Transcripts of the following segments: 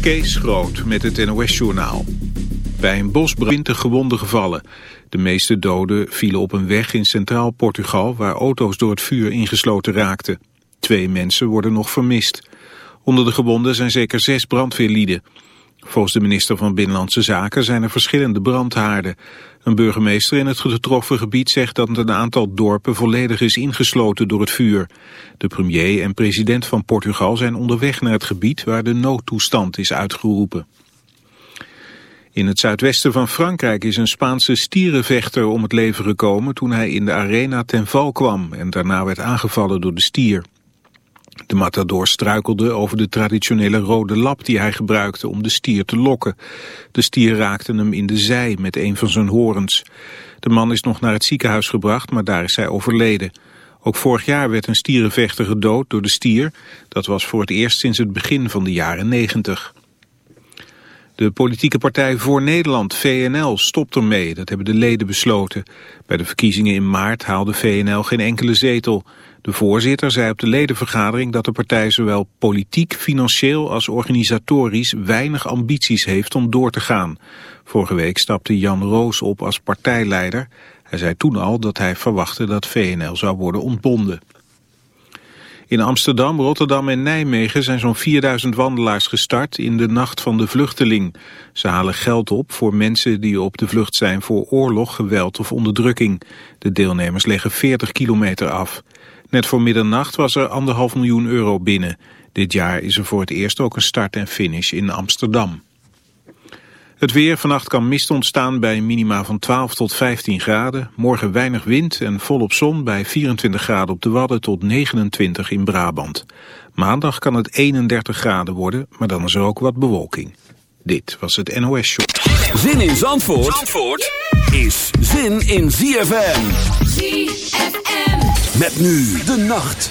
Kees Groot met het NOS-journaal. Bij een bosbrand 20 gewonden gevallen. De meeste doden vielen op een weg in centraal Portugal... waar auto's door het vuur ingesloten raakten. Twee mensen worden nog vermist. Onder de gewonden zijn zeker zes brandweerlieden. Volgens de minister van Binnenlandse Zaken zijn er verschillende brandhaarden. Een burgemeester in het getroffen gebied zegt dat een aantal dorpen volledig is ingesloten door het vuur. De premier en president van Portugal zijn onderweg naar het gebied waar de noodtoestand is uitgeroepen. In het zuidwesten van Frankrijk is een Spaanse stierenvechter om het leven gekomen toen hij in de arena ten val kwam en daarna werd aangevallen door de stier. De matador struikelde over de traditionele rode lap die hij gebruikte om de stier te lokken. De stier raakte hem in de zij met een van zijn horens. De man is nog naar het ziekenhuis gebracht, maar daar is hij overleden. Ook vorig jaar werd een stierenvechter gedood door de stier. Dat was voor het eerst sinds het begin van de jaren negentig. De politieke partij Voor Nederland, VNL, stopt ermee. Dat hebben de leden besloten. Bij de verkiezingen in maart haalde VNL geen enkele zetel. De voorzitter zei op de ledenvergadering dat de partij zowel politiek, financieel als organisatorisch weinig ambities heeft om door te gaan. Vorige week stapte Jan Roos op als partijleider. Hij zei toen al dat hij verwachtte dat VNL zou worden ontbonden. In Amsterdam, Rotterdam en Nijmegen zijn zo'n 4000 wandelaars gestart in de Nacht van de Vluchteling. Ze halen geld op voor mensen die op de vlucht zijn voor oorlog, geweld of onderdrukking. De deelnemers leggen 40 kilometer af. Net voor middernacht was er anderhalf miljoen euro binnen. Dit jaar is er voor het eerst ook een start en finish in Amsterdam. Het weer, vannacht kan mist ontstaan bij een minima van 12 tot 15 graden. Morgen weinig wind en volop zon bij 24 graden op de Wadden tot 29 in Brabant. Maandag kan het 31 graden worden, maar dan is er ook wat bewolking. Dit was het NOS Show. Zin in Zandvoort, Zandvoort is zin in ZFM. ZFM. Met nu de nacht.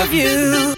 of you.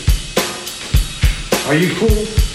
Are you cool?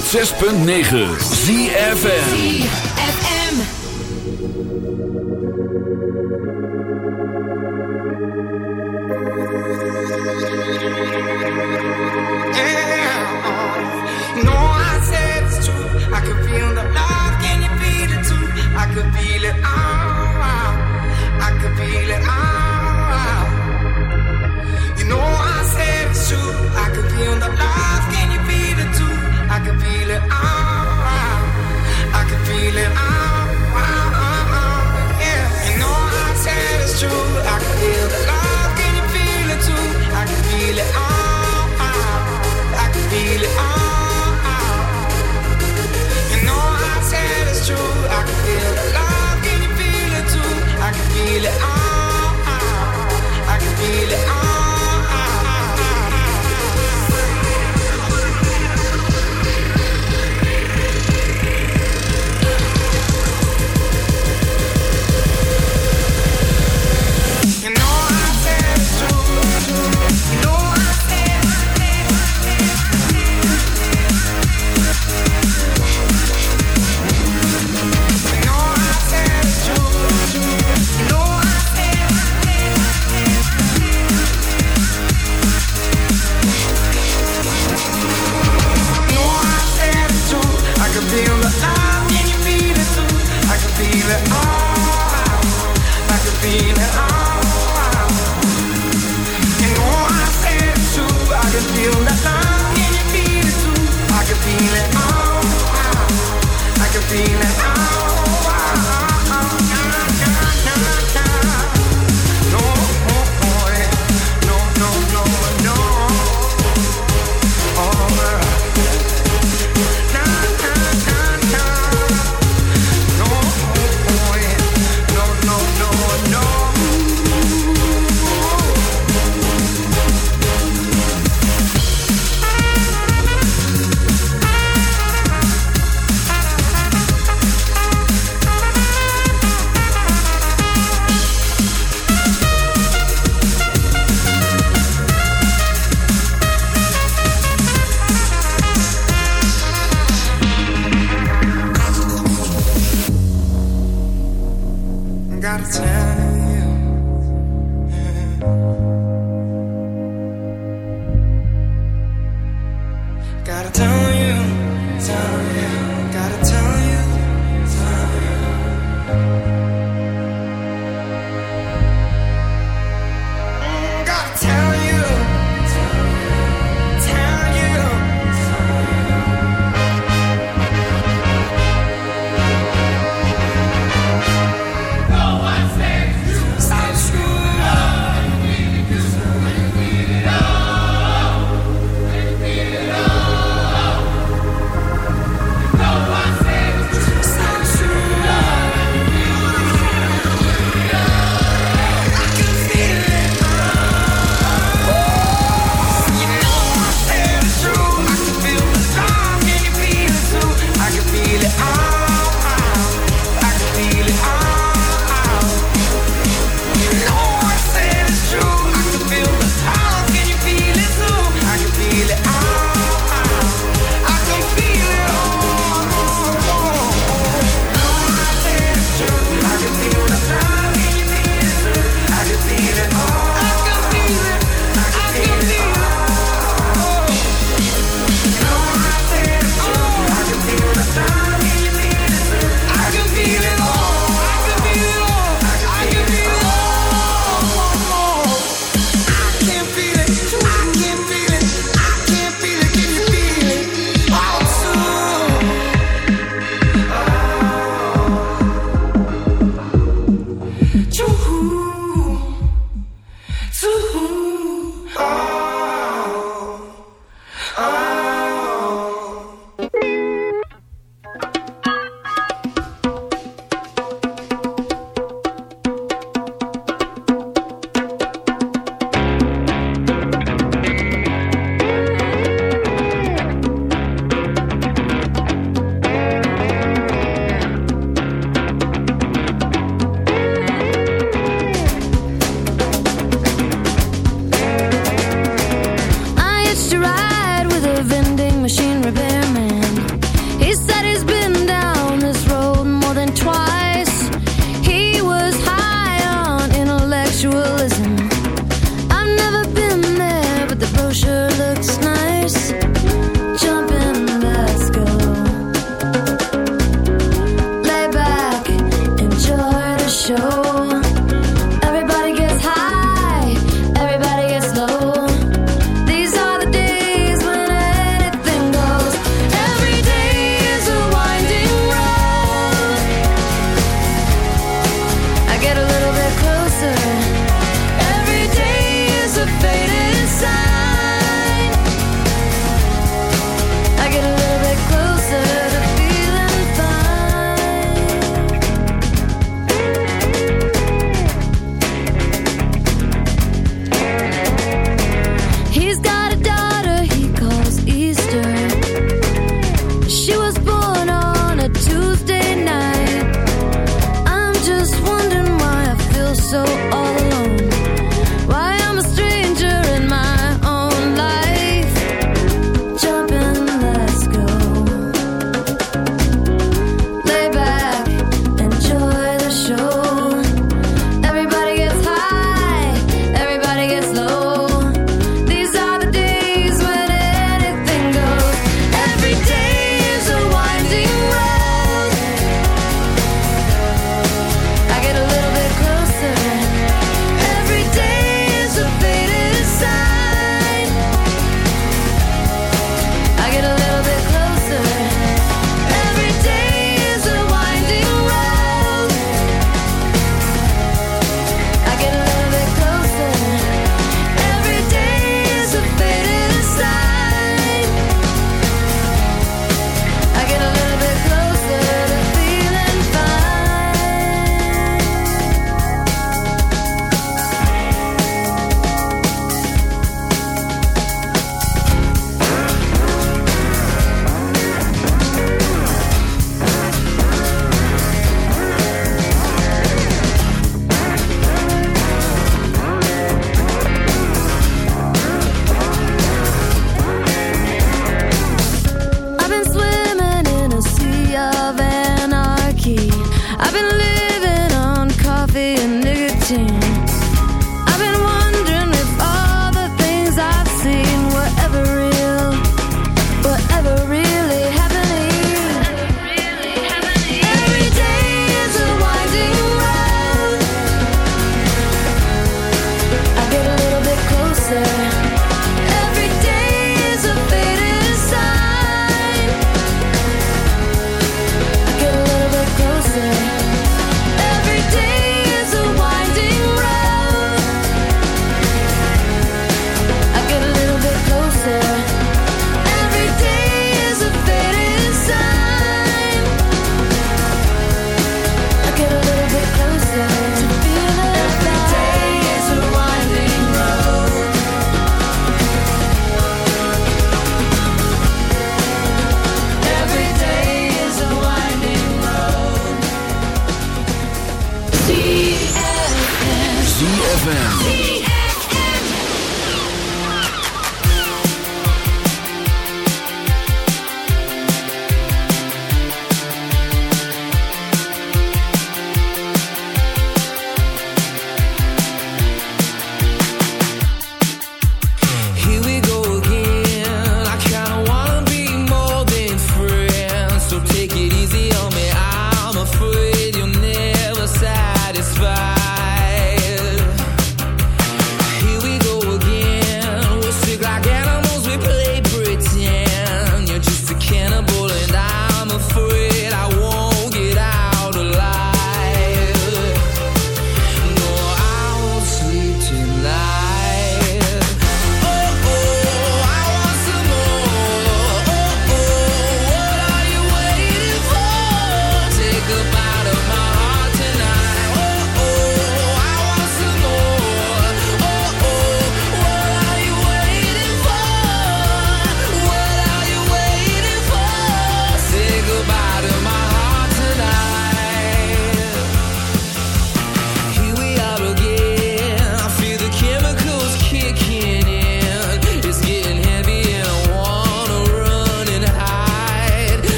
106.9 ZFN feel it. Ah ah. I can feel it. Ah.